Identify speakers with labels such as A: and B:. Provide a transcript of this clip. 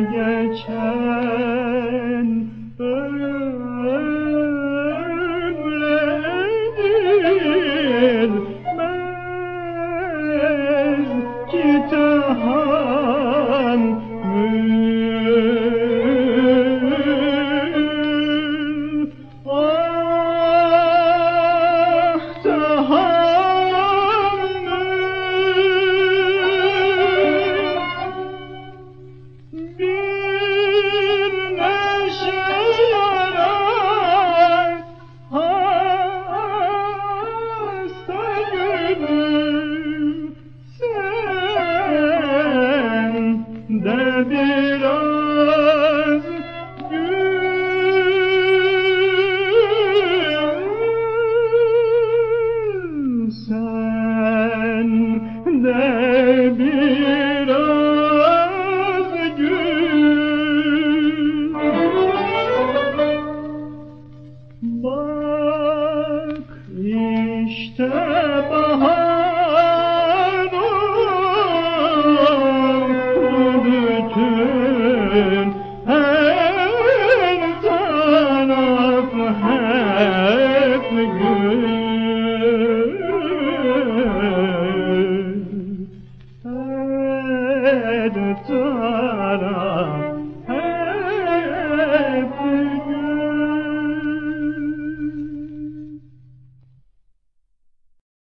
A: geçen ömredilmez ki tehan İşte bahar bütün her taraf hep gül.